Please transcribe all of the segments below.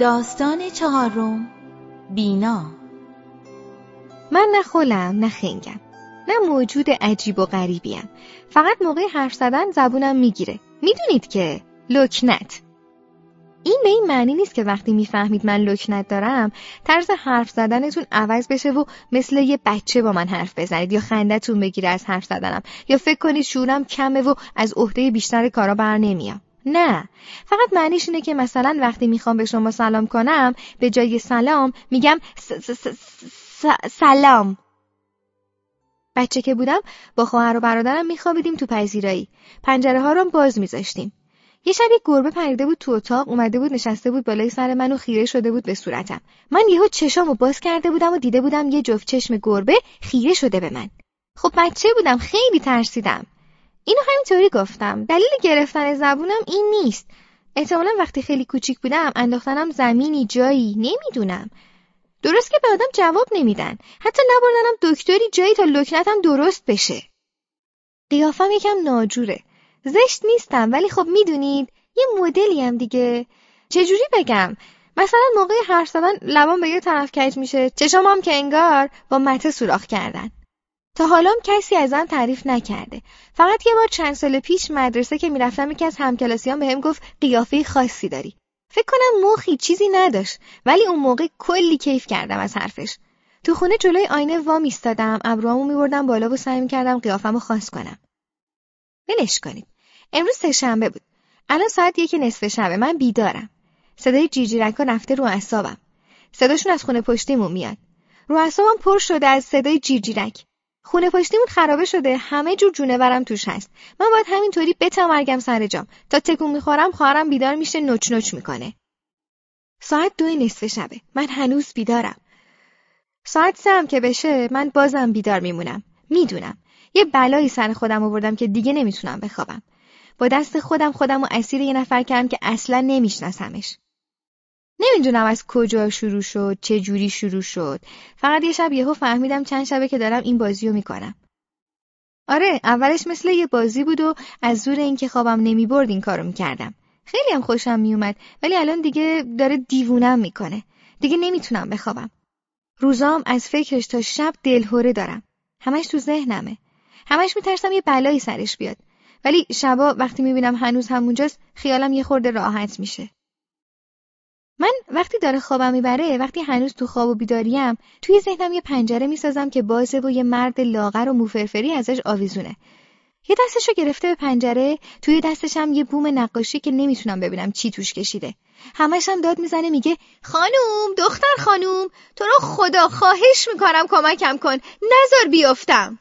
داستان چهارم بینا. من نه خولم نه خنگم نه موجود عجیب و غریبیم. فقط موقع حرف زدن زبونم می‌گیره. می‌دونید که لکنت. این به این معنی نیست که وقتی می‌فهمید من لکنت دارم طرز حرف زدنتون عوض بشه و مثل یه بچه با من حرف بزنید یا خندتون بگیره از حرف زدنم یا فکر کنید شورم کمه و از عهده بیشتر کارا بر نمیام نه. فقط معنیش اینه که مثلا وقتی می‌خوام به شما سلام کنم به جای سلام میگم سلام. بچه که بودم با خواهر و برادرم میخوابیدیم تو پذیرایی. پنجره ها رو باز میذاشتیم. یه شب یک گربه پریده بود تو اتاق اومده بود نشسته بود بالای سر من و خیره شده بود به صورتم. من یهو چشامو باز کرده بودم و دیده بودم یه جفت چشم گربه خیره شده به من. خب بچه بودم؟ خیلی ترسیدم. اینو همینطوری گفتم. دلیل گرفتن زبونم این نیست. احتمالا وقتی خیلی کوچیک بودم انداختنم زمینی جایی نمی‌دونم. درست که به آدم جواب نمیدن. حتی نبردنم دکتری جایی تا لکنتم درست بشه. قیافم یکم ناجوره. زشت نیستم ولی خب می‌دونید یه مدلی هم دیگه. چجوری بگم؟ مثلا موقع حرف زدن لبام به یه طرف کج میشه چشام هم که انگار با مته سوراخ کردن. تا حالا کسی ازم تعریف نکرده. فقط یه بار چند سال پیش مدرسه که می‌رفتم یکی از همکلاسیان بهم گفت قیافه خاصی داری. فکر کنم مخی چیزی نداشت ولی اون موقع کلی کیف کردم از حرفش. تو خونه جلوی آینه وا میستادم ابروامو میبردم بالا و سعی می‌کردم قیافمو خاص کنم. ولش کنید. امروز سهشنبه بود. الان ساعت یک نصف شبه. من بیدارم. صدای جیجیرکا رفته رو اعصابم. صداشون از خونه پشتیمون میاد. رو اعصابم پر شده از صدای جیجیرک. خونه پشتیمون خرابه شده. همه جور جونورم توش هست. من باید همینطوری بتمرگم سر جام. تا تکون می‌خورم خواهرم بیدار میشه نوچ نوچ می‌کنه. ساعت دو نصف شبه. من هنوز بیدارم. ساعت سه که بشه من بازم بیدار میمونم. می‌دونم. یه بلایی سر خودم آوردم که دیگه نمی‌تونم بخوابم. با دست خودم خودم و اسیر یه نفر کردم که اصلا نمیشناسمش. نمی‌دونم از کجا شروع شد چه جوری شروع شد. فقط یه شب یهو فهمیدم چند شبه که دارم این بازی رو می‌کنم. آره اولش مثل یه بازی بود و از زور اینکه خوابم نمی‌برد این کارو می‌کردم. خیلی هم خوشم میومد ولی الان دیگه داره دیوونم می‌کنه. دیگه نمی‌تونم بخوابم. روزام از فکرش تا شب دلهوره دارم. همش تو ذهنمه. همش میترسم یه بلایی سرش بیاد. ولی شبا وقتی می‌بینم هنوز همونجاست خیالم یه خورده راحت میشه. من وقتی داره خوابم می‌بره وقتی هنوز تو خواب و بیداریم توی ذهنم یه پنجره می‌سازم که بازه و یه مرد لاغر و موفرفری ازش آویزونه. یه دستشو گرفته به پنجره توی دستش هم یه بوم نقاشی که نمی‌تونم ببینم چی توش کشیده. همش هم داد می‌زنه میگه خانوم دختر خانوم تو رو خدا خواهش می‌کنم کمکم کن نزار بیافتم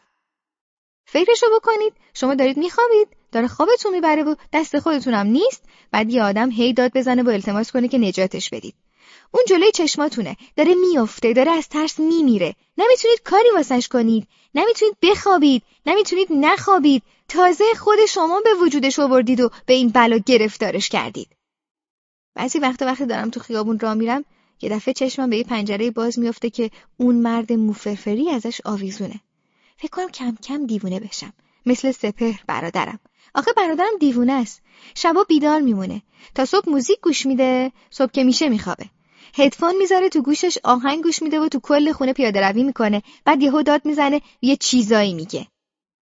فکرشو بکنید شما دارید میخوابید. داره خوابتون می‌بره و دست خودتونم نیست؟ بعد یه آدم هی داد بزنه و التماس کنه که نجاتش بدید. اون جلوی چشماتونه. داره میافته داره از ترس میمیره. نمی‌تونید کاری واسش کنید. نمی‌تونید بخوابید. نمی‌تونید نخوابید. تازه خود شما به وجودش آوردید و به این بلا گرفتارش کردید. بعضی وقتا وقتی دارم تو خیابون را میرم یه دفعه چشمم به یه پنجره باز میافته که اون مرد موفرفری ازش آویزونه. فکر کنم کم کم دیوونه بشم. مثل سپهر برادرم. آخه برادرم دیوونه است. شبا بیدار میمونه. تا صبح موزیک گوش میده صبح که میشه میخوابه. هدفون می‌ذاره تو گوشش آهنگ گوش میده و تو کل خونه پیاده روی می‌کنه. بعد یهو داد می‌زنه یه چیزایی میگه.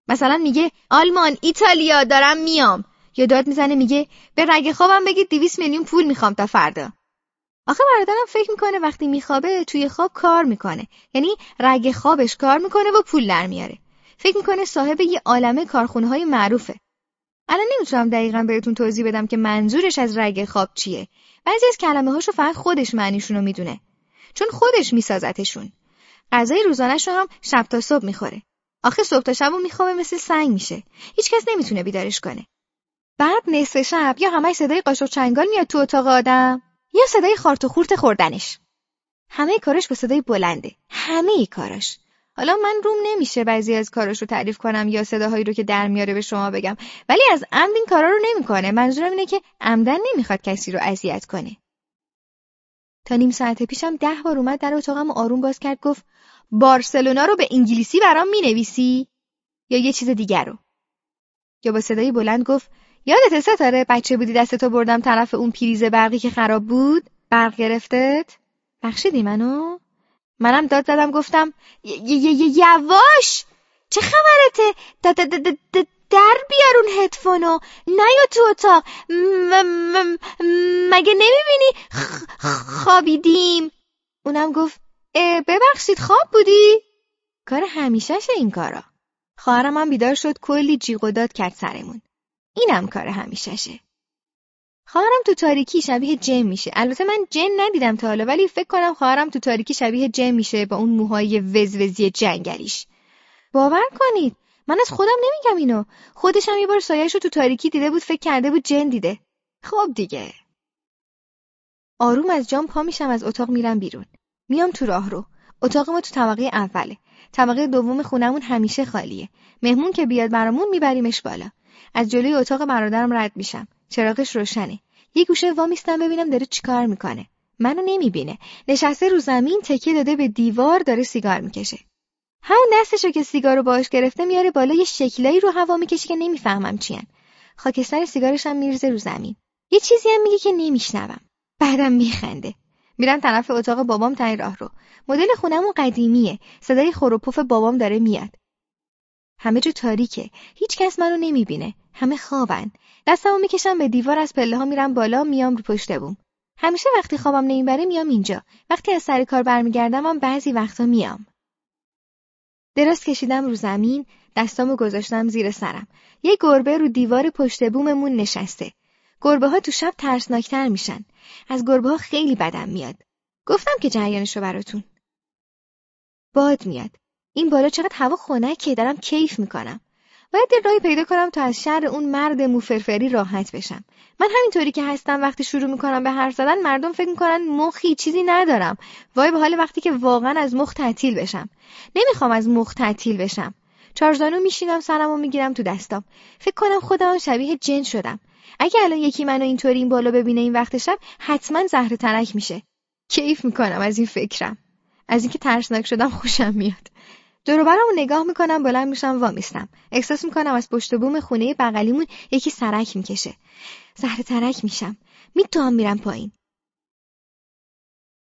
مثلا میگه آلمان ایتالیا دارم میام. یا داد می‌زنه میگه به رگ خوابم بگید 200 میلیون پول می‌خوام تا فردا. آخه برادرم فکر می‌کنه وقتی میخوابه توی خواب کار می‌کنه. یعنی رگ خوابش کار می‌کنه و پول در میاره. فکر می‌کنه صاحب یه عالمه کارخونه های معروفه. الان نمی‌تونم دقیقا بهتون توضیح بدم که منظورش از رگ خواب چیه. بعضی از کلمه هاشو فقط خودش معنیشونو می‌دونه. چون خودش میسازتشون. غذای روزانهش رو هم شب تا صبح می‌خوره. آخه صبح تا شب میخوابه مثل سنگ میشه. هیچکس نمی‌تونه بیدارش کنه. بعد نصف شب یا همه صدای قاشق چنگال میاد تو اتاق آدم یا صدای خارت و خورت خوردنش. همه کارش با صدای بلنده. همه کارش حالا من روم نمیشه بعضی از کاراش رو تعریف کنم یا صداهایی رو که در میاره به شما بگم. ولی از عمد این کارا رو نمی‌کنه. منظورم اینه که عمدن نمی‌خواد کسی رو اذیت کنه. تا نیم ساعت پیشم ده بار اومد در اتاقم آروم باز کرد گفت بارسلونا رو به انگلیسی برام می‌نویسی؟ یا یه چیز دیگر رو؟ یا با صدای بلند گفت یادت ستاره بچه بودی دستتو بردم طرف اون پریز برقی که خراب بود؟ برق گرفتت؟ بخشیدی منو؟ منم داد زدم گفتم یواش! چه خبرته؟ در بیار اون هدفونو. نیا تو اتاق. مگه نمی‌بینی؟ خوابیدیم. اونم گفت ببخشید خواب بودی؟ کار همیشهشه این کارا. خواهرم هم بیدار شد کلی جیغ و داد کرد سرمون. اینم کار همیشهشه. خواهرم تو تاریکی شبیه جن میشه. البته من جن ندیدم تا حالا ولی فکر کنم خواهرم تو تاریکی شبیه جن میشه با اون موهای وزوزی جنگلیش. باور کنید. من از خودم نمیگم اینو. خودش هم یه بار سایهش رو تو تاریکی دیده بود فکر کرده بود جن دیده. خب دیگه. آروم از جام پا میشم از اتاق میرم بیرون. میام تو راه رو. اتاق ما تو طبقه اوله. طبقه دوم خونمون همیشه خالیه. مهمون که بیاد برامون میبریمش بالا. از جلوی اتاق برادرم رد میشم. چراغش روشنه. یه گوشه وامیستم ببینم داره چیکار می‌کنه. منو نمی‌بینه. نشسته رو زمین تکیه داده به دیوار داره سیگار می‌کشه. همون دستشو که سیگارو باش گرفته میاره بالا یه شکلایی رو هوا می‌کشه که نمی‌فهمم چیان خاکستر سیگارش هم میرزه رو زمین. یه چیزی هم میگه که نمیشنوم. بعدم میخنده. میرم طرف اتاق بابام تای راه رو مدل خونمون قدیمیه. صدای خروپوف بابام داره میاد. همه جا تاریکه. هیچ کس منو نمی‌بینه. همه خوابن. دستمو می‌کشم به دیوار از پله ها میرم بالا میام رو پشت بوم. همیشه وقتی خوابم نمی‌بره میام اینجا. وقتی از سر کار برمیگردم هم بعضی وقتا میام. دراز کشیدم رو زمین دستامو گذاشتم زیر سرم. یه گربه رو دیوار پشت بوممون نشسته. گربه ها تو شب ترسناکتر میشن. از گربه ها خیلی بدم میاد. گفتم که جریانشو براتون. باد میاد. این بالا چقدر هوا خنکه دارم کیف می‌کنم. باید یه راهی پیدا کنم تا از شر اون مرد موفرفری راحت بشم. من همینطوری که هستم وقتی شروع می‌کنم به حرف زدن مردم فکر می‌کنن مخی چیزی ندارم. وای به حال وقتی که واقعا از مخ تعطیل بشم. نمی‌خوام از مخ تعطیل بشم. چارزانو میشینم سرمو می‌گیرم تو دستام. فکر کنم خودم شبیه جن شدم. اگه الان یکی منو اینطوری این بالا ببینه این وقت شب حتما زهر ترک میشه. کیف می‌کنم از این فکرم. از اینکه ترسناک شدم خوشم میاد. دور برامو نگاه می‌کنم بلند میشم وامیستم احساس می‌کنم از پشت بوم خونه بغلیمون یکی سرک می‌کشه. زهر ترک میشم. میتوام میرم پایین.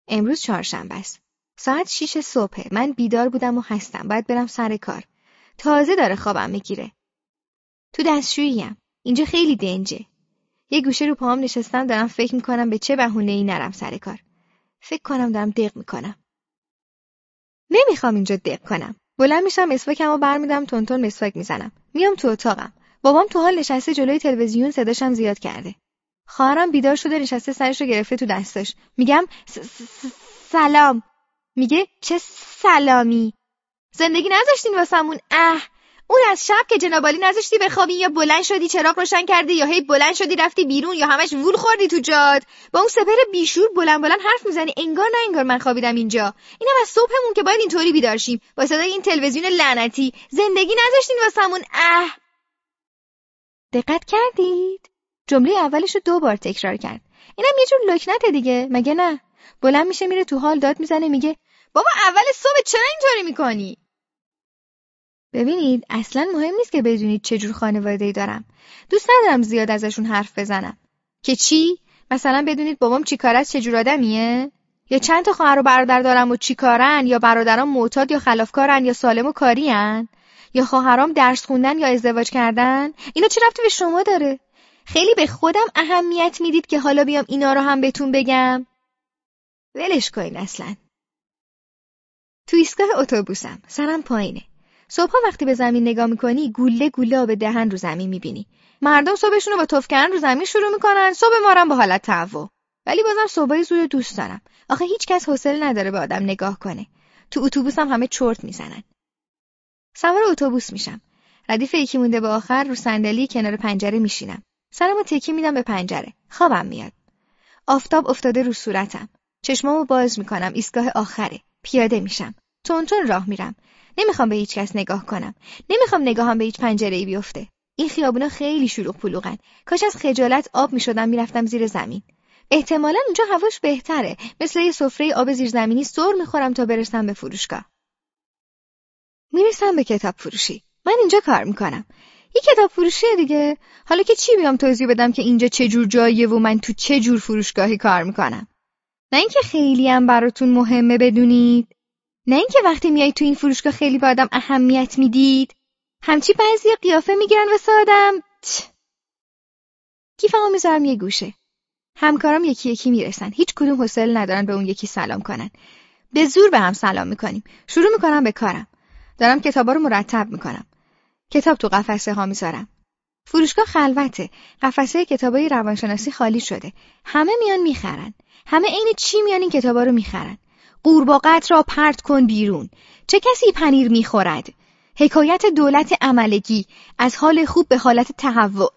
امروز چهارشنبه است. ساعت شیش صبح من بیدار بودم و هستم. باید برم سر کار. تازه داره خوابم می‌گیره. تو دستشوییم. اینجا خیلی دنجه. یه گوشه رو پاهم نشستم دارم فکر می‌کنم به چه بهونه ای نرم سر کار. فکر کنم دارم دق می‌کنم. نمی‌خوام اینجا دق کنم. بلند میشم مسواکم و برمیدم تونتون مسواک می‌زنم. میام تو اتاقم. بابام تو حال نشسته جلوی تلویزیون صداشم زیاد کرده. خواهرم بیدار شده نشسته سرش رو گرفته تو دستش. میگم سلام. میگه چه سلامی. زندگی نذاشتین واسمون. اه. اون از شب که جنابالی نذاشتی بخوابی یا بلند شدی چراغ روشن کردی یا هی بلند شدی رفتی بیرون یا همش وول خوردی تو جاد با اون سپر بیشور بلند بلند حرف می‌زنی انگار نه انگار من خوابیدم اینجا. اینم از صبحمون که باید اینطوری بیدارشیم با صدای این تلویزیون لعنتی. زندگی نذاشتین واسمون. اه! دقت کردید؟ جمله اولش رو دو بار تکرار کرد. اینم یه جور لکنته دیگه. مگه نه؟ بلند میشه میره تو حال داد می‌زنه میگه بابا اول صبح چرا اینطوری می‌کنی؟ ببینید اصلا مهم نیست که بدونید چه جور خانواده‌ای دارم. دوست ندارم زیاد ازشون حرف بزنم. که چی؟ مثلا بدونید بابام چیکار چه جور آدمیه؟ یا چند تا خواهر و برادر دارم و چیکارن یا برادرام معتاد یا خلافکارن یا سالم و کارین؟ یا خواهرام درس خوندن یا ازدواج کردن؟ اینا چه رفتی به شما داره؟ خیلی به خودم اهمیت می‌دید که حالا بیام اینا رو هم بهتون بگم. ولش کن اصلا. تو ایستگاه اتوبوسم. سرم پایینه. صبحها وقتی به زمین نگاه می‌کنی گوله گوله آب دهن رو زمین می‌بینی. مردم صبحشون رو با تفکرن رو زمین شروع می‌کنن صبح ما با حالت تهوع. ولی بازم صبحای زود دوست دارم. آخه هیچ کس حوصله نداره به آدم نگاه کنه. تو اتوبوس هم همه چرت می‌زنن. سوار اتوبوس میشم. ردیف یکی مونده به آخر رو صندلی کنار پنجره میشینم. سرمو تکی میدم به پنجره. خوابم میاد. آفتاب افتاده رو صورتم. چشمامو باز می‌کنم. ایستگاه آخره. پیاده میشم. تونتون راه میرم. نمی‌خوام به هیچ کس نگاه کنم. نمی‌خوام نگاهم به هیچ پنجره ای بیفته. این خیابونا خیلی شلوغ پلوغن. کاش از خجالت آب می‌شدم می‌رفتم زیر زمین. احتمالا اونجا هواش بهتره. مثل یه سفره آب زیرزمینی سر می‌خورم تا برسم به فروشگاه. می‌رسم به کتاب فروشی. من اینجا کار می‌کنم. یه کتاب فروشی دیگه. حالا که چی بیام توضیح بدم که اینجا چه جور جاییه و من تو چه جور فروشگاهی کار می‌کنم؟ نه اینکه خیلی هم براتون مهمه بدونید. نه اینکه وقتی میای تو این فروشگاه خیلی به آدم اهمیت می‌دید. همچی بعضی قیافه می‌گیرن و آدم. کیفمو می‌ذارم یه گوشه. همکارام یکی یکی می‌رسن. هیچ کدوم حوصله ندارن به اون یکی سلام کنن. به زور به هم سلام می‌کنیم. شروع می‌کنم به کارم. دارم کتابا رو مرتب می‌کنم. کتاب تو قفسه ها می‌ذارم. فروشگاه خلوته. قفسه کتابای روانشناسی خالی شده. همه میان می‌خرن. همه عین چی میان این کتابا رو می‌خرن. قورباغت را پرت کن بیرون. چه کسی پنیر می‌خورد؟ حکایت دولت عملگی از حال خوب به حالت تهوع.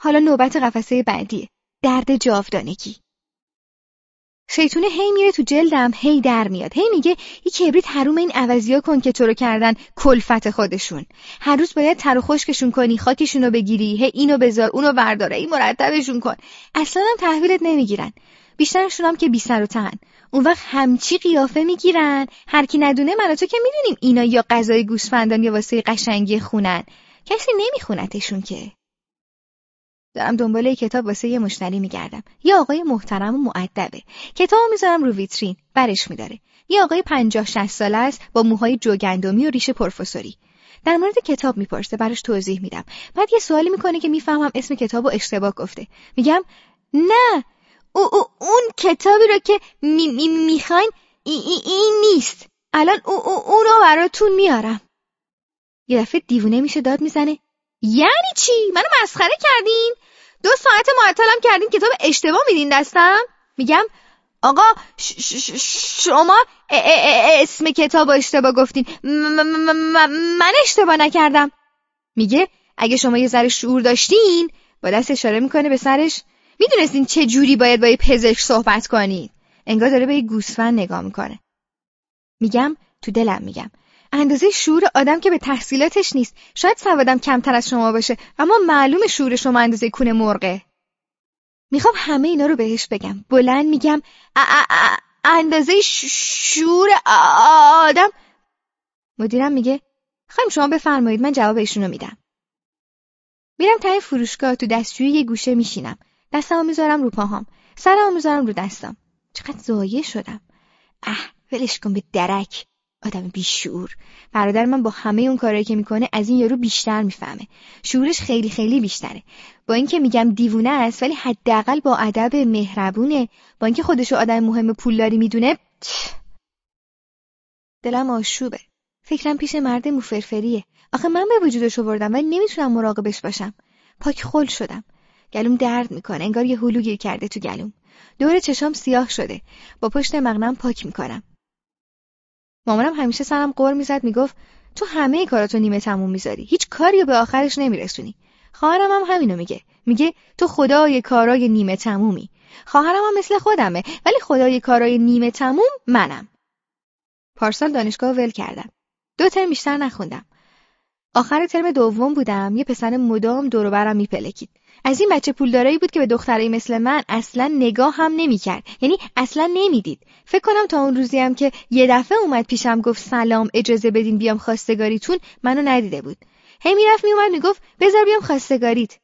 حالا نوبت قفسه بعدیه درد جاودانگی. شیطونه هی میره تو جلدم هی در میاد. هی میگه یه کبریت حروم این عوضیا کن که تو رو کردن کلفت خودشون. هر روز باید تر و خشکشون کنی خاکشون رو بگیری هی اینو بذار اونو برداره این مرتبشون کن. اصلا هم تحویلت نمی‌گیرن. بیشترشون هم که بی سر و تن. اون وقت همچی قیافه می‌گیرن. هر کی ندونه من تو که می‌دونیم اینا یا غذای گوسفندان یا واسه قشنگی خونن. کسی نمیخونتشون که. دارم دنبال کتاب واسه یه مشتری میگردم. یه آقای محترم و معدبه کتابو می‌ذارم رو ویترین. برش میداره. یه آقای پنجاه 60 ساله است با موهای جوگندمی و ریش پروفسوری در مورد کتاب می‌پرسه. براش توضیح میدم. بعد یه سوالی می‌کنه که می‌فهمم اسم کتابو اشتباه گفته. میگم نه! اون کتابی رو که می, می, می‌خواین این ای, ای نیست. الان او, او اونو براتون میارم. یه دفعه دیوونه میشه داد می‌زنه. یعنی چی؟ منو مسخره کردین؟ دو ساعت معطلم کردین کتاب اشتباه میدین دستم؟ میگم آقا شما اسم کتاب اشتباه گفتین. من اشتباه نکردم. میگه اگه شما یه ذره شعور داشتین با دست اشاره می‌کنه به سرش. می‌دونستین چه جوری باید با یه پزشک صحبت کنید انگار داره به یه گوسفند نگاه می‌کنه. میگم تو دلم میگم. اندازه شعور آدم که به تحصیلاتش نیست. شاید سوادم کمتر از شما باشه اما معلوم شعور شما اندازه کونه مرغه. می‌خوام همه اینا رو بهش بگم. بلند میگم اندازه شعور آدم. مدیرم میگه خواهیم شما بفرمایید من جواب ایشونو میدم. میرم تای فروشگاه تو دستشویی یه گوشه میشینم. دستمو می‌ذارم رو پاهام. سرمو می‌ذارم رو دستم. چقدر زایه شدم. اه ولش کن به درک. آدم بیشعور. برادر من با همه اون کارهایی که می‌کنه از این یارو بیشتر می‌فهمه. شعورش خیلی خیلی بیشتره. با اینکه میگم دیوونه است ولی حداقل با ادب مهربونه. با اینکه خودشو آدم مهم پولداری می‌دونه دلم آشوبه. فکرم پیش مرد موفرفریه آخه من به وجودش آوردم ولی نمی‌تونم مراقبش باشم. پاک خل شدم. گلوم درد می‌کنه انگار یه هلو گیر کرده تو گلوم. دور چشام سیاه شده. با پشت مغنم پاک می‌کنم. مامانم همیشه سرم قور می‌زد می‌گفت تو همه کاراتو نیمه تموم می‌ذاری. هیچ کاری به آخرش نمیرسونی. خواهرم هم همینو میگه. میگه تو خدای کارای نیمه تمومی. خواهرم هم مثل خودمه ولی خدای کارای نیمه تموم منم. پارسال دانشگاه ول کردم. دو ترم بیشتر نخوندم. آخر ترم دوم بودم. یه پسر مدام دور برم میپلکید. از این بچه پولدارایی بود که به دخترای مثل من اصلا نگاه هم نمی‌کرد. یعنی اصلا نمی‌دید. فکر کنم تا اون روزی هم که یه دفعه اومد پیشم گفت سلام اجازه بدین بیام خواستگاریتون منو ندیده بود. هی می‌رفت میومد می‌گفت بذار بیام خواستگاریت.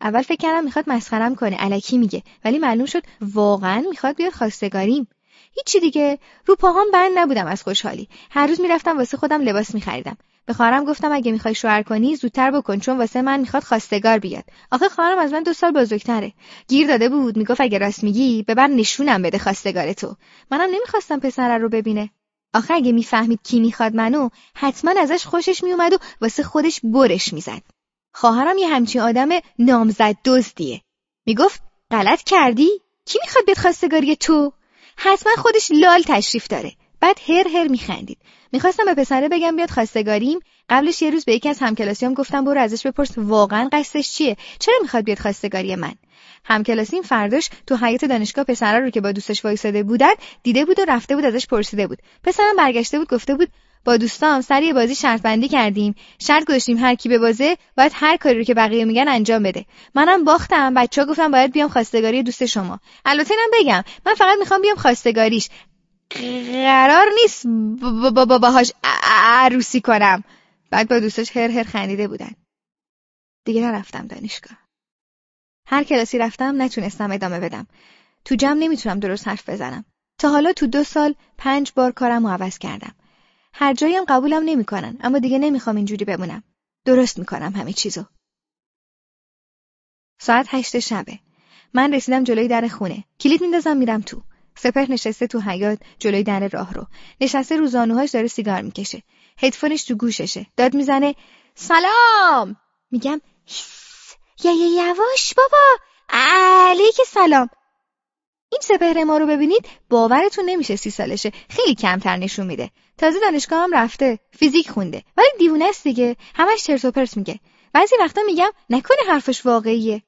اول فکر کردم می‌خواد مسخرم کنه الکی میگه. ولی معلوم شد واقعا می‌خواد بیاد خواستگاریم. هیچی دیگه. رو پاهام بند نبودم از خوشحالی. هر روز می‌رفتم واسه خودم لباس میخریدم. به خواهرم گفتم اگه می‌خوای شوهر کنی زودتر بکن چون واسه من می‌خواد خواستگار بیاد. آخه خواهرم از من دو سال بزرگتره. گیر داده بود می‌گفت اگه راست میگی ببر نشونم بده خواستگار تو. منم نمی‌خواستم پسر رو ببینه. آخه اگه می‌فهمید کی می‌خواد منو حتما ازش خوشش میومد و واسه خودش برش می‌زد. خواهرم یه همچین آدم نامزد دزدیه. می‌گفت غلط کردی؟ کی می‌خواد بیاد خواستگاری تو؟ حتما خودش لال تشریف داره. بعد هر هر میخندید. می‌خواستم به پسره بگم بیاد خواستگاریم. قبلش یه روز به یکی از همکلاسیام گفتم برو ازش بپرس واقعا قصدش چیه؟ چرا می‌خواد بیاد خواستگاری من؟ همکلاسیم فرداش تو حیات دانشگاه پسره رو که با دوستش وایساده بودن دیده بود و رفته بود ازش پرسیده بود. پسرم برگشته بود گفته بود با دوستام سر یه بازی شرط بندی کردیم. شرط گذاشتیم هر کی به بازه باید هر کاری رو که بقیه میگن انجام بده. منم باختم بچه‌ها گفتم باید بیام خواستگاری دوست شما. البته اینم بگم من فقط می‌خوام بیام خواستگاریش. قرار نیست با باهاش عروسی کنم. بعد با دوستش هر هر خندیده بودن. دیگه نرفتم دانشگاه. هر کلاسی رفتم نتونستم ادامه بدم. تو جمع نمی‌تونم درست حرف بزنم. تا حالا تو دو سال پنج بار کارم عوض کردم. هر جایی هم قبولم نمی‌کنن اما دیگه نمی‌خوام اینجوری بمونم. درست می‌کنم همه چیزو. ساعت هشت شبه. من رسیدم جلوی در خونه. کلید میندازم میرم تو. سپر نشسته تو حیات جلوی در راه رو. نشسته رو زانوهاش داره سیگار می‌کشه. هدفونش تو گوششه. داد می‌زنه سلام! میگم یا یواش بابا! علیک سلام! این سپهر ما رو ببینید باورتون نمیشه سی سالشه. خیلی کمتر نشون میده. تازه دانشگاه هم رفته فیزیک خونده. ولی دیوونه است دیگه. همش چرت و پرت میگه. بعضی وقتا میگم نکنه حرفش واقعیه.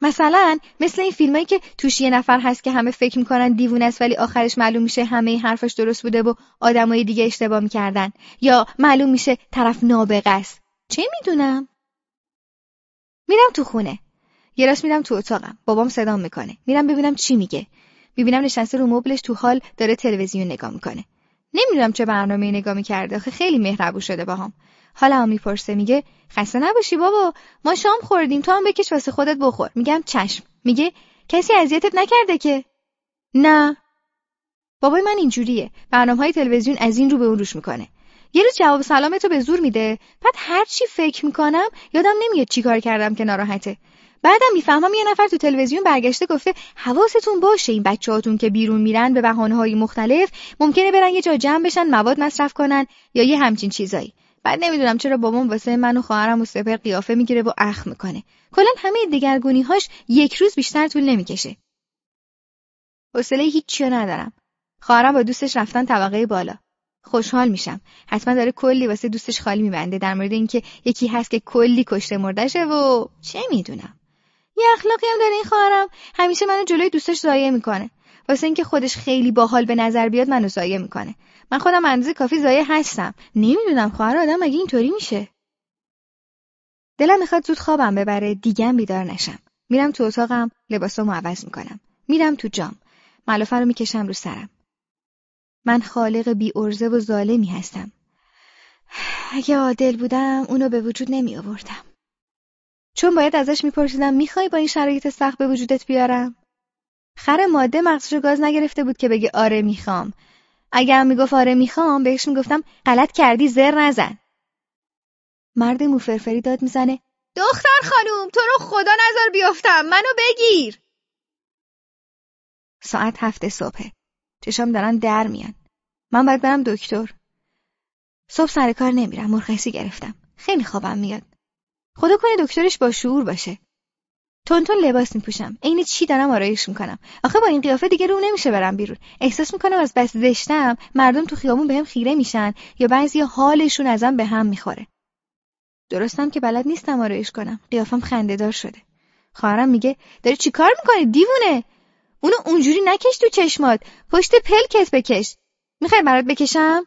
مثلا مثل این فیلمایی که توش یه نفر هست که همه فکر می‌کنن دیوونه است ولی آخرش معلوم میشه همه حرفش درست بوده و آدمای دیگه اشتباه می‌کردن. یا معلوم میشه طرف نابغه است. چه می‌دونم؟ میرم تو خونه. یه راست میرم تو اتاقم. بابام صدام می‌کنه. میرم ببینم چی میگه. می‌بینم نشسته رو مبلش تو حال داره تلویزیون نگاه می‌کنه. نمی‌دونم چه برنامه نگاه می‌کرده. آخه خیلی مهربون شده باهام. حالا هم می‌پرسه میگه خسته نباشی بابا. ما شام خوردیم. تو هم بکش واسه خودت بخور. میگم چشم. میگه کسی اذیتت نکرده که. نه. بابای من اینجوریه. برنامه های تلویزیون از این رو به اون روش می‌کنه. یه روز جواب سلامتو به زور میده. بعد هر چی فکر می‌کنم یادم نمیاد چیکار کردم که ناراحته. بعدم می‌فهمم یه نفر تو تلویزیون برگشته گفته حواستون باشه این بچه‌هاتون که بیرون میرن به بهانه‌های مختلف ممکنه برن یه جا جمع بشن مواد مصرف کنن یا یه همچین چیزایی. بعد نمی‌دونم چرا بابام واسه من و خواهرم و سپر قیافه می‌گیره و اخ می‌کنه. کلا همه دگرگونی‌هاش یک روز بیشتر طول نمی‌کشه. حوصله هیچی ندارم. خواهرم با دوستش رفتن طبقه بالا. خوشحال میشم. حتما داره کلی واسه دوستش خالی میبنده در مورد اینکه یکی هست که کلی کشته مردشه و چه می‌دونم. یه اخلاقی هم داره این خواهرم. همیشه منو جلوی دوستش زایه می‌کنه. واسه اینکه خودش خیلی باحال به نظر بیاد منو زایه می‌کنه. من خودم اندازه کافی زایه هستم. نمی‌دونم خواهر آدم مگه اینطوری میشه؟ دلم می‌خواد زود خوابم ببره دیگم بیدار نشم. میرم تو اتاقم لباسامو عوض می‌کنم. میرم تو جام. ملافه رو می‌کشم رو سرم. من خالق بی ارزه و ظالمی هستم. اگه عادل بودم اونو به وجود نمی آوردم چون باید ازش میپرسیدم می‌خوای با این شرایط سخت به وجودت بیارم؟ خر ماده مغزشو گاز نگرفته بود که بگه آره می‌خوام. هم می‌گفت آره می‌خوام بهش می‌گفتم غلط کردی زر نزن. مرد موفرفری داد می‌زنه. دختر خانوم تو رو خدا نظر بیافتم منو بگیر! ساعت هفت صبحه. چشام دارن در میان. من باید برم دکتر. صبح سر کار نمیرم مرخصی گرفتم. خیلی خوابم میاد. خدا کنه دکترش با شعور باشه. تونتون لباس میپوشم. عین چی دارم آرایش می‌کنم. آخه با این قیافه دیگه رو نمیشه برم بیرون. احساس می‌کنم از بس زشتم مردم تو خیابون بهم خیره میشن یا بعضی حالشون ازم به هم می‌خوره. درستم که بلد نیستم آرایش کنم. قیافم خندهدار شده. خواهرم میگه داری چیکار می‌کنی دیوونه؟ اونو اونجوری نکش تو چشمات. پشت پلکت بکش. می‌خوای برات بکشم؟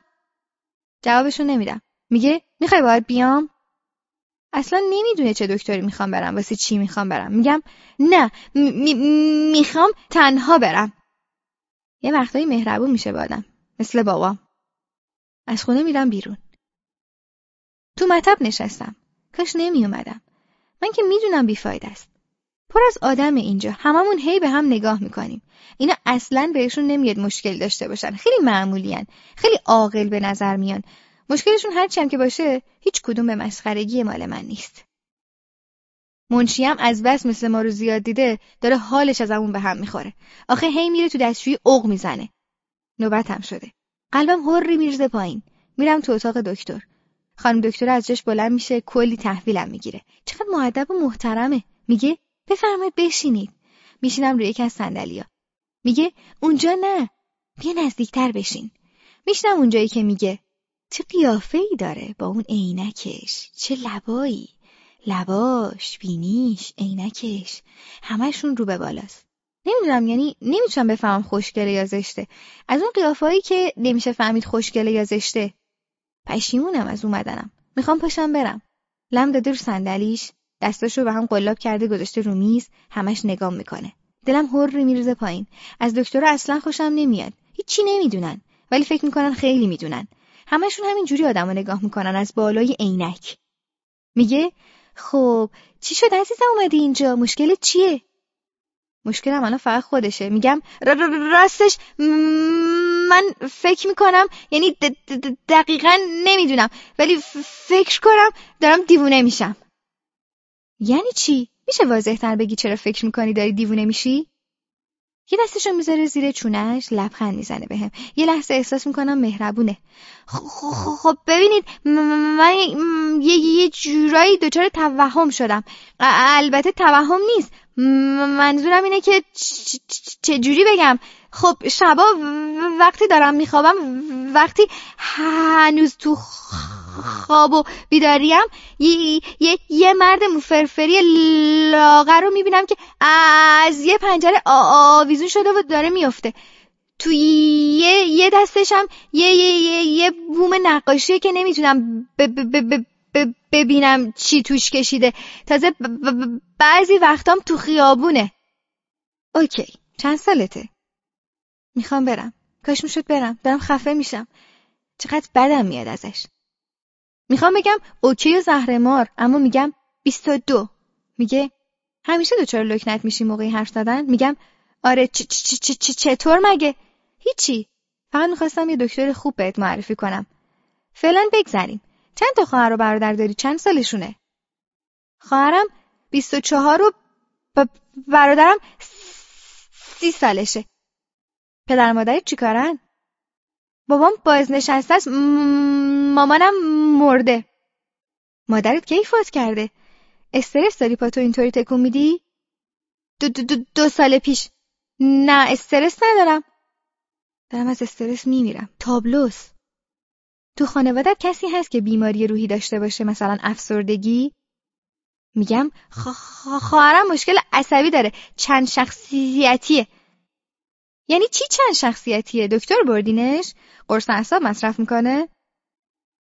جوابشو نمیدم. میگه می‌خوای باید بیام؟ اصلا نمی‌دونه چه دکتری می‌خوام برم واسه چی می‌خوام برم. میگم نه می‌خوام تنها برم. یه وقتایی مهربون میشه بادم مثل بابام از خونه میرم بیرون. تو مطب نشستم. کاش نمیومدم من که می‌دونم بیفاید است. پر از آدم اینجا. هممون هی به هم نگاه می‌کنیم. اینا اصلا بهشون نمیاد مشکل داشته باشن. خیلی معمولیان خیلی عاقل به نظر میان. مشکلشون هرچی هم که باشه هیچ کدوم به مسخرگی مال من نیست. منشیم از بس مثل ما رو زیاد دیده داره حالش از همون به هم می‌خوره. آخه هی میره تو دستشویی اوق می‌زنه. نوبتم شده. قلبم هری میرزه پایین. میرم تو اتاق دکتر. خانم دکتر از جاش بلند میشه کلی تحویلم می‌گیره. چقدر معدب و محترمه. میگه بفرمایید بشینید. میشینم روی یک از صندلیا. میگه اونجا نه. بیا نزدیکتر بشین. میشنم اونجایی که میگه چه قیافه ای داره با اون عینکش؟ چه لبایی؟ لباش بینیش عینکش همشون رو به بالاست. نمی‌دونم یعنی نمی‌تونم بفهمم خوشگله یا زشته. از اون قیافایی که نمیشه فهمید خوشگله یا زشته پشیمونم از اومدنم. می‌خوام پاشم برم. لم داده رو صندلیش دستاشو به هم قلاب کرده گذاشته رو میز همش نگام می‌کنه. دلم هر میرزه پایین. از دکترها اصلا خوشم نمیاد. هیچی نمی‌دونن ولی فکر می‌کنن خیلی می‌دونن. همشون همین جوری آدمو نگاه می‌کنن از بالای عینک. میگه خب چی شد عزیزم اومدی اینجا؟ مشکل چیه? مشکلم الان فقط خودشه. میگم راستش من فکر می‌کنم یعنی دقیقا نمی‌دونم ولی فکر کنم دارم دیوونه میشم. یعنی چی؟ میشه واضح تر بگی چرا فکر می‌کنی داری دیوونه میشی؟ یه دستشو می‌ذاره زیر چونش لبخند می‌زنه بهم. یه لحظه احساس می‌کنم مهربونه. خب ببینید من یه, یه جورایی دچار توهم شدم. البته توهم نیست. منظورم اینه که چجوری بگم؟ خب شبا وقتی دارم میخوابم وقتی هنوز تو خواب و بیداریم یه, یه،, یه مرد موفرفری لاغر رو می‌بینم که از یه پنجره آویزون شده و داره میفته تو یه, یه دستشم یه, یه, یه, یه بوم نقاشیه که نمی‌تونم ببینم چی توش کشیده. تازه بعضی وقتام تو خیابونه. OK. چند سالته؟ می‌خوام برم. کاش می‌شد برم. دارم خفه میشم. چقدر بدم میاد ازش. می‌خوام بگم OK و زهرمار اما میگم 22 میگه همیشه دچار لکنت میشی موقعی حرف زدن. میگم آره چ چ چ چ چطور مگه؟ هیچی. فقط می‌خواستم یه دکتر خوب بهت معرفی کنم. فعلا بگذریم. چند تا خواهر و برادر داری؟ چند سالشونه؟ خواهرم 24 و برادرم سی سالشه. پدر مادرت چیکارن بابام بازنشسته است. مامانم مرده. مادرت کی فوت کرده؟ استرس داری پا تو اینطوری تکون میدی؟ دو, دو, دو, دو سال پیش. نه استرس ندارم. دارم از استرس میمیرم. تابلوس. تو خانوادت کسی هست که بیماری روحی داشته باشه؟ مثلا افسردگی؟ میگم خواهرم مشکل عصبی داره. چند شخصیتیه. یعنی چی چند شخصیتیه دکتر بردینش قرص اعصاب مصرف می‌کنه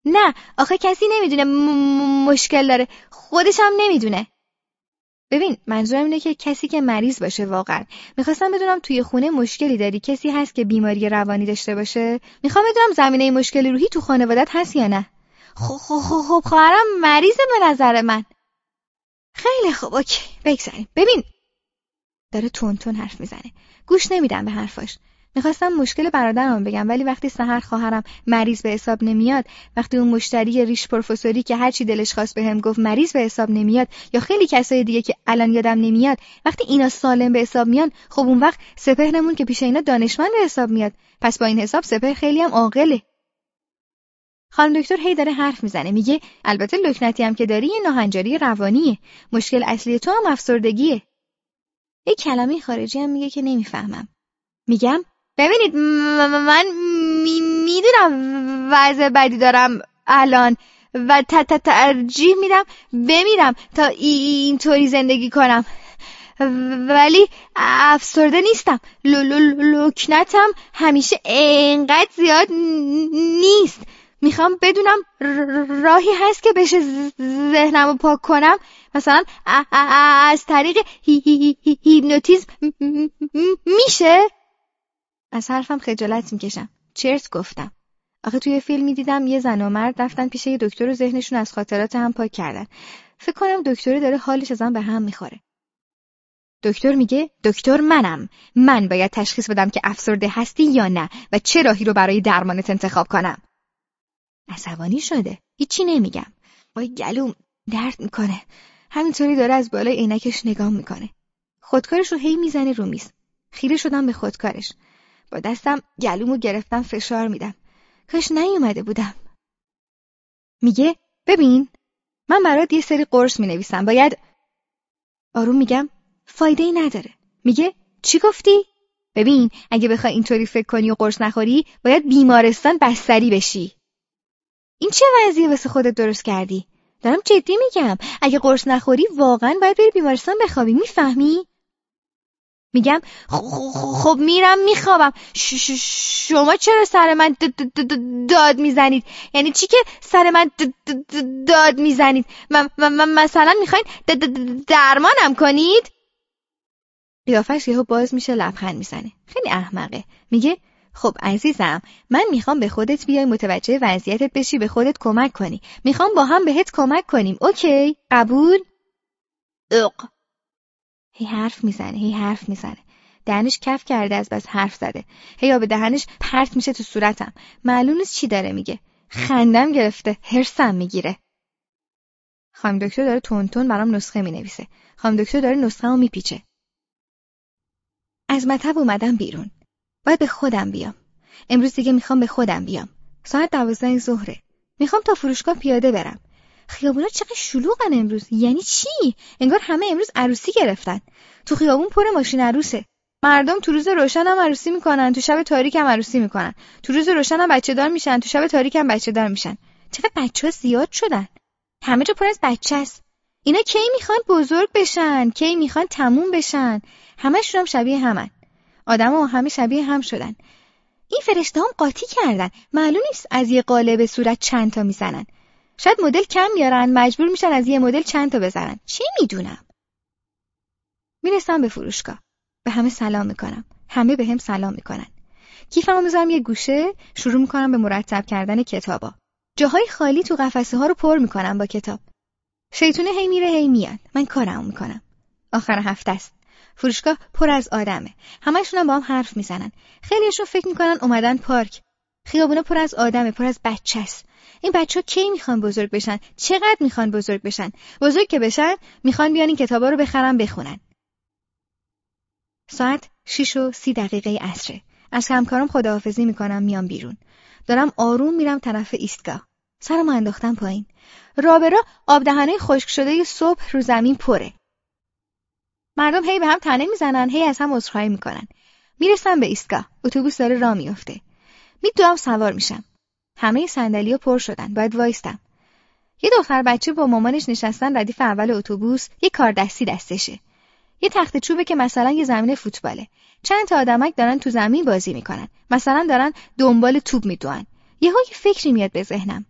نه آخه کسی نمی‌دونه مشکل داره خودش هم نمی‌دونه ببین منظورم اینه که کسی که مریض باشه واقعا می‌خواستم بدونم توی خونه مشکلی داری کسی هست که بیماری روانی داشته باشه می‌خوام بدونم زمینه مشکل روحی تو خانوادت هست یا نه خب خب خب خواهرم مریضه به نظر من خیلی خوب اوکی بگذاریم ببین داره تون حرف می‌زنه. گوش نمیدم به حرفاش. می‌خواستم مشکل برادرم بگم ولی وقتی سهر خواهرم مریض به حساب نمیاد وقتی اون مشتری ریش پروفسوری که هرچی دلش خواست بهم گفت مریض به حساب نمیاد یا خیلی کسای دیگه که الان یادم نمیاد وقتی اینا سالم به حساب میان خب اون وقت سپهرمون که پیش اینا دانشمند به حساب میاد. پس با این حساب سپهر خیلی هم عاقله. خانم دکتر هی داره حرف می‌زنه. میگه البته لکنتی هم که داری یه ناهنجاری روانیه. مشکل اصلی تو هم افسردگیه. یه کلمه خارجی هم میگه که نمی‌فهمم. میگم ببینید من می‌دونم وضع بدی دارم الان و ترجیح میدم بمیرم تا اینطوری زندگی کنم. ولی افسرده نیستم. لکنتم همیشه انقدر زیاد نیست. می‌خوام بدونم راهی هست که بشه ذهنمو پاک کنم. مثلا از طریق هیپنوتیزم میشه. از حرفم خجالت می‌کشم. چرت گفتم. آخه توی فیلمی دیدم یه زن و مرد رفتن پیش یه دکتر و ذهنشون از خاطرات هم پاک کردن. فکر کنم دکتری داره حالش ازم به هم می‌خوره. دکتر میگه دکتر منم. من باید تشخیص بدم که افسرده هستی یا نه و چه راهی رو برای درمانت انتخاب کنم. عصبانی شده. هیچی نمیگم. وای گلوم درد می‌کنه. همینطوری داره از بالای عینکش نگاه می‌کنه. خودکارش رو هی می‌زنه رو میز. خیره شدم به خودکارش. با دستم گلومو گرفتم فشار میدم. کاش نیومده بودم. میگه ببین من برات یه سری قرص می‌نویسم. باید آروم میگم فایده ای نداره. میگه چی گفتی؟ ببین اگه بخوای اینطوری فکر کنی و قرص نخوری باید بیمارستان بستری بشی. این چه وضعیه واسه خودت درست کردی؟ دارم جدی میگم. اگه قرص نخوری واقعا باید بری بیمارستان بخوابی. می‌فهمی؟ میگم خب میرم میخوابم. شما چرا سر من داد می‌زنید؟ یعنی چی که سر من داد می‌زنید؟ من مثلا می‌خواین درمانم کنید؟ قیافش یهو باز میشه لبخند می‌زنه. خیلی احمقه. میگه خب عزیزم من می‌خوام به خودت بیای متوجه وضعیتت بشی به خودت کمک کنی. می‌خوام با هم بهت کمک کنیم اوکی؟ قبول؟ اق. هی حرف می‌زنه هی حرف می‌زنه. دهنش کف کرده از بس حرف زده. هی به دهنش پرت میشه تو صورتم. معلوم نیست چی داره میگه. خندم گرفته هرسم می‌گیره. خانم دکتر داره تون برام نسخه می‌نویسه. خانم دکتر داره نسخه رو میپیچه. از مطب اومدم بیرون. باید به خودم بیام. امروز دیگه می‌خوام به خودم بیام. ساعت دوازده ظهره. می‌خوام تا فروشگاه پیاده برم. خیابونا چقدر شلوغن امروز. یعنی چی؟ انگار همه امروز عروسی گرفتن. تو خیابون پر ماشین عروسه. مردم تو روز روشن هم عروسی می‌کنن تو شب تاریک هم عروسی می‌کنن. تو روز روشن هم بچه دار میشن تو شب تاریک هم بچه دار میشن. چقدر بچه ها زیاد شدن. همه جا پر از بچه است اینا کی می‌خوان بزرگ بشن؟ کی می‌خوان تموم بشن؟ همشون هم شبیه همن. آدم ها همه شبیه هم شدن. این فرشته هم قاطی کردن. معلوم نیست از یه قالب صورت چند تا می‌زنن. شاید مدل کم میارن مجبور میشن از یه مدل چند تا بزنن. چی می‌دونم؟ می‌رسم به فروشگاه. به همه سلام می‌کنم. همه به هم سلام می‌کنن. کیفمو می‌ذارم یه گوشه شروع می‌کنم به مرتب کردن کتابا. جاهای خالی تو قفسه ها رو پر می‌کنم با کتاب. شیطونه هی میره هی میاد من کارمو می‌کنم. آخر هفته است. فروشگاه پر از آدمه. همشون با هم حرف می‌زنن. خیلیشون فکر می‌کنن اومدن پارک. خیابونه پر از آدمه پر از بچه است. این بچه ها کی می‌خوان بزرگ بشن؟ چقدر می‌خوان بزرگ بشن؟ بزرگ که بشن می‌خوان بیان این کتابا رو بخرن بخونن. ساعت شیش و سی دقیقه عصره. از همکارم خداحافظی می‌کنم میام بیرون. دارم آروم میرم طرف ایستگاه. سرمو انداختم پایین. رابرا آب دهنه خشک شده صبح رو زمین پره. مردم هی به هم تنه می‌زنن هی از هم عذرخواهی می‌کنن. می‌رسم به ایستگاه اتوبوس داره راه میفته میدوام سوار میشم. همه صندلی‌ها پر شدن باید وایستم. یه دختر بچه با مامانش نشستن ردیف اول اتوبوس یه کار دستی دستشه. یه تخت چوبه که مثلا یه زمین فوتباله. چند تا آدمک دارن تو زمین بازی می‌کنن. مثلا دارن دنبال توپ میدوئن یهو یه فکری میاد به ذهنم.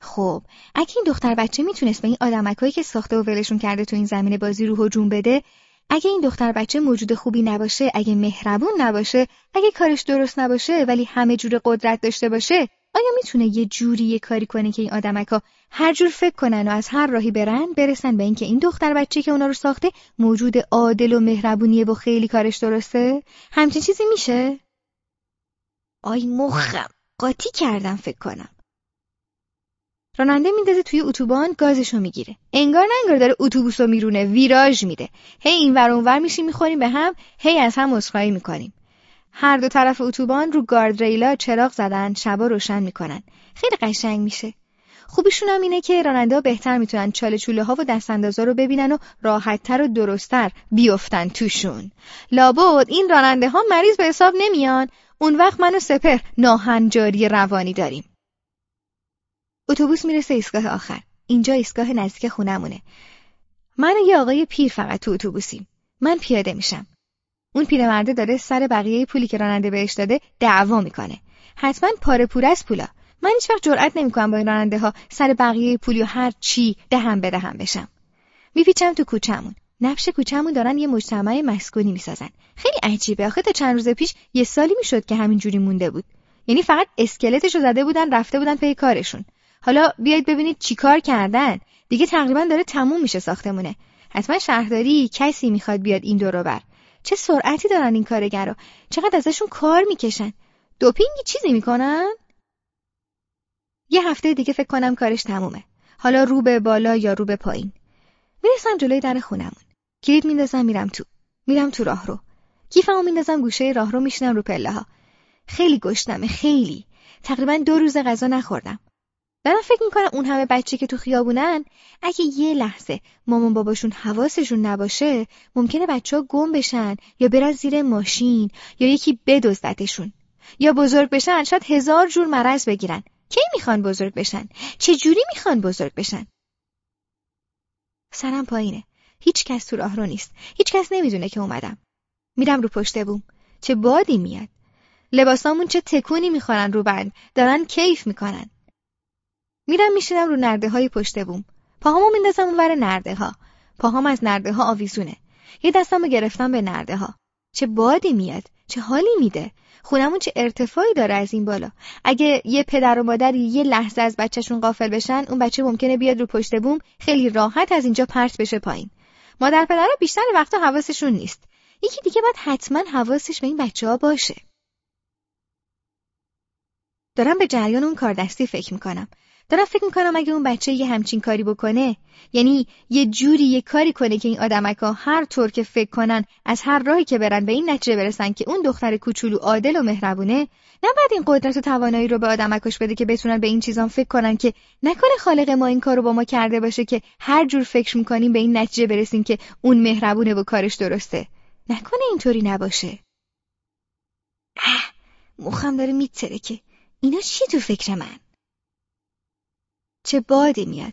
خب اگه این دختر بچه می‌تونست به این آدمکایی که ساخته و ولشون کرده تو این زمین بازی رو هجوم بده اگه این دختر بچه موجود خوبی نباشه اگه مهربون نباشه اگه کارش درست نباشه ولی همه جور قدرت داشته باشه آیا می‌تونه یه جوری یه کاری کنه که این آدمکا هر جور فکر کنن و از هر راهی برن برسن به اینکه این دختر بچه که اونا رو ساخته موجود عادل و مهربونیه و خیلی کارش درسته؟ همچین چیزی میشه؟ آی مخم قاطی کردم فکر کنم. راننده میندازه توی اتوبان گازشو می‌گیره. انگار نه انگار داره اتوبوسو میرونه ویراژ میده. هی این ور اونور میشیم می‌خوریم به هم هی از هم عذرخواهی می‌کنیم. هر دو طرف اتوبان رو گاردریلا چراغ زدن شبا روشن می‌کنن. خیلی قشنگ میشه. خوبیشون هم اینه که راننده بهتر می‌تونن چاله چوله ها و دستاندازا رو ببینن و راحتتر و درستتر بیفتن توشون. لابد این راننده ها مریض به حساب نمیان. اون وقت منو سپر ناهنجاری روانی داریم. اتوبوس می‌رسه ایستگاه آخر. اینجا ایستگاه نزدیک خونمونه. من و یه آقای پیر فقط تو اتوبوسیم. من پیاده میشم. اون پیرمرده داره سر بقیه پولی که راننده بهش داده دعوا می‌کنه. حتما پاره پور از پولا. من هیچ وقت جرئت نمی‌کنم با این راننده ها سر بقیه پولی و هر چی دهم بدهم بشم. میپیچم تو کوچمون نفش کوچمون دارن یه مجتمع مسکونی می‌سازن. خیلی عجیبه. آخه تا چند روز پیش یه سالی می‌شد که همین جوری مونده بود. یعنی فقط اسکلتشو زده بودن رفته بودن پی کارشون. حالا بیایید ببینید چیکار کردن. دیگه تقریبا داره تموم میشه ساختمونه. حتما شهرداری کسی می‌خواد بیاد این دورو بر. چه سرعتی دارن این کارگرا؟ چقدر ازشون کار می‌کشن؟ دوپینگی چیزی می‌کنن؟ یه هفته دیگه فکر کنم کارش تمومه. حالا رو به بالا یا رو به پایین. می‌رسم جلوی در خونمون. کلید میندازم میرم تو. میرم تو راهرو. کیفمو میندازم گوشه راهرو میشینم رو پله ها خیلی گشتمه خیلی. تقریبا دو روز غذا نخوردم. دارم فکر می‌کنم اون همه بچه که تو خیابونن اگه یه لحظه مامان باباشون حواسشون نباشه ممکنه بچه ها گم بشن یا برن زیر ماشین یا یکی بدزدتشون. یا بزرگ بشن شاید هزار جور مرض بگیرن. کی می‌خوان بزرگ بشن؟ چه جوری می‌خوان بزرگ بشن؟ سرم پایینه. هیچ کس تو راه رو نیست. هیچ کس نمی‌دونه که اومدم. میرم رو پشت بوم. چه بادی میاد. لباسامون چه تکونی می‌خورن رو بند. دارن کیف می‌کنن. میرم میشینم رو نرده های پشت بوم. پاهامو میندازم اونور نرده ها پاهام از نرده ها آویزونه. یه دستمو گرفتم به نرده ها چه بادی میاد چه حالی میده. خونمون چه ارتفاعی داره از این بالا. اگه یه پدر و مادری یه لحظه از بچهشون قافل بشن اون بچه ممکنه بیاد رو پشت بوم خیلی راحت از اینجا پرت بشه پایین. مادر پدرها بیشتر وقتا حواسشون نیست. یکی دیگه باید حتما حواسش به این بچه ها باشه. دارم به جریان اون کاردستی فکر می‌کنم. دارم فکر می‌کنم اگه اون بچه یه همچین کاری بکنه یعنی یه جوری یه کاری کنه که این آدمک ها هر طور که فکر کنن از هر راهی که برن به این نتیجه برسن که اون دختر کوچولو عادل و مهربونه نباید این قدرت و توانایی رو به آدمکاش بده که بتونن به این چیزان فکر کنن که نکنه خالق ما این کارو با ما کرده باشه که هر جور فکر می‌کنیم به این نتیجه برسیم که اون مهربونه و کارش درسته. نکنه اینطوری نباشه. مخم داره میترکه. اینا چی تو فکر من؟ چه بادی میاد.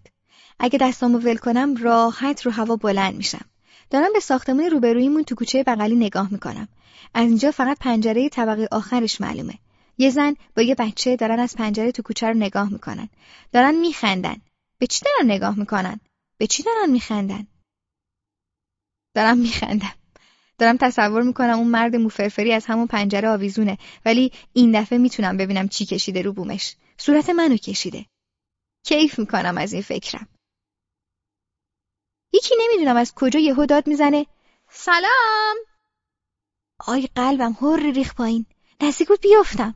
اگه دستامو ول کنم راحت رو هوا بلند میشم. دارم به ساختمون روبرویمون تو کوچه بغلی نگاه می‌کنم. از اینجا فقط پنجره طبقه آخرش معلومه. یه زن با یه بچه دارن از پنجره تو کوچه رو نگاه می‌کنن. دارن میخندن. به چی دارن نگاه می‌کنن؟ به چی دارن میخندن؟ دارم میخندم. دارم تصور می‌کنم اون مرد موفرفری از همون پنجره آویزونه ولی این دفعه می‌تونم ببینم چی کشیده رو بومش. صورت منو کشیده. کیف می‌کنم از این فکرم. یکی نمی‌دونم از کجا یهو داد می‌زنه. سلام! آی قلبم هر ریخ پایین. نزدیک بود بیفتم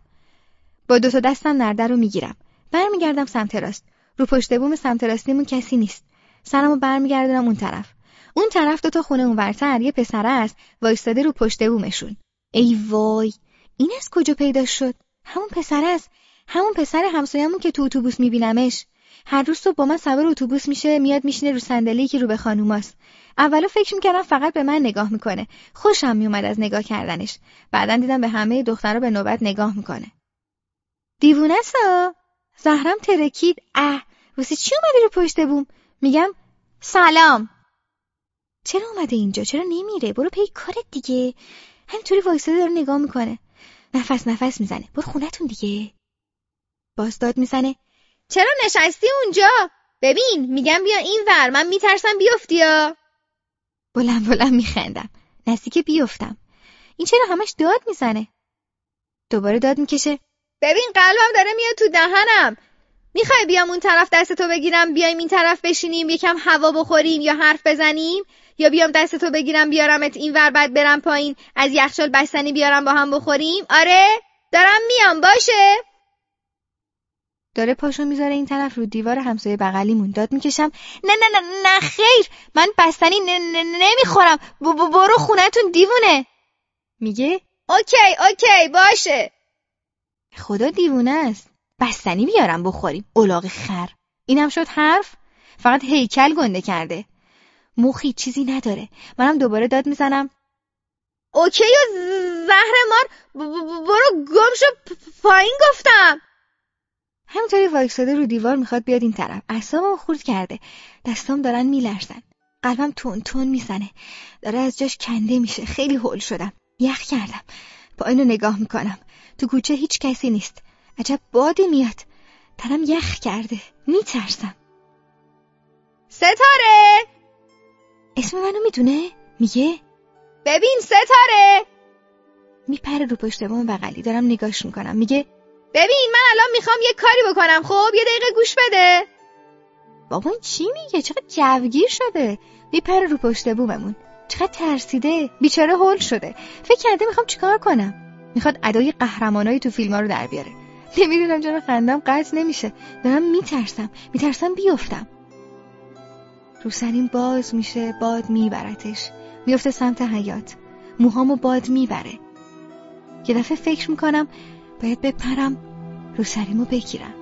با دو تا دستم نرده رو می‌گیرم. برمیگردم سمت راست. رو پشت بوم سمت راستیمون کسی نیست. سرمو برمیگردونم اون طرف. اون طرف دو تا خونه اونورتر. یه پسره است. وایستاده رو پشت بومشون. ای وای! این از کجا پیدا شد؟ همون پسر است. همون پسر همسایمون که تو اتوبوس میبینمش. هر روز صبح با من سوار اتوبوس میشه میاد میشینه رو صندلی که رو به خانوماست اولو فکر می‌کردم فقط به من نگاه می‌کنه. خوشم میومد از نگاه کردنش. بعدا دیدم به همه دخترها به نوبت نگاه می‌کنه. دیوونه سا؟ زهرم ترکید. اه واسه چی اومدی رو پشت بوم؟ میگم سلام. چرا اومده اینجا؟ چرا نمیره؟ برو پی کارت دیگه. همینطوری وایساده داره نگاه می‌کنه. نفس نفس می‌زنه. برو خونتون دیگه. باز داد می‌زنه. چرا نشستی اونجا؟ ببین میگم بیا این ور من میترسم بیفتی یا بلند بلند میخندم. نزدیک بیفتم. این چرا همش داد می‌زنه؟ دوباره داد می‌کشه. ببین قلبم داره میاد تو دهنم. می‌خوای بیام اون طرف دستتو بگیرم بیایم این طرف بشینیم یکم هوا بخوریم یا حرف بزنیم؟ یا بیام دستتو بگیرم بیارمت این ور بعد برم پایین از یخچال بستنی بیارم با هم بخوریم؟ آره دارم میام باشه. داره پاشو می‌ذاره این طرف رو دیوار همسایه بغلیمون. داد می‌کشم. نه نه نه نه خیر. من بستنی نمی‌خورم. برو خونتون دیوونه. میگه؟ OK OK باشه. خدا دیوونه است. بستنی بیارم بخوریم. الاغ خر. اینم شد حرف؟ فقط هیکل گنده کرده. مخی چیزی نداره. منم دوباره داد می‌زنم. OK و زهر مار برو گم شو پایین گفتم. همینطوری وایساده رو دیوار می‌خواد بیاد این طرف. اعصابم خورد کرده. دستام دارن میلرزن. قلبم تون تون می‌زنه. داره از جاش کنده میشه. خیلی هول شدم. یخ کردم. با اینو نگاه می‌کنم. تو کوچه هیچ کسی نیست. عجب بادی میاد. تنم یخ کرده. میترسم. ستاره! اسم منو می‌دونه؟ میگه؟ ببین ستاره! میپره رو پشت بام بغلی. دارم نگاش می‌کنم. میگه ببین من الان می‌خوام یه کاری بکنم خب؟ یه دقیقه گوش بده. بابا این چی میگه؟ چقدر جوگیر شده؟ میپره رو پشت بوممون. چقدر ترسیده؟ بیچاره هول شده. فکر کرده می‌خوام چیکار کنم؟ می‌خواد ادای قهرمانایی تو فیلم رو در بیاره. نمی‌دونم چرا خندم قطع نمیشه. دارم میترسم. میترسم بیفتم. روسنین باز میشه باد میبرتش. میفته سمت حیات موهامو باد می‌بره. یه دفعه فکر می‌کنم باید بپرم. رو سریمو بگیرم.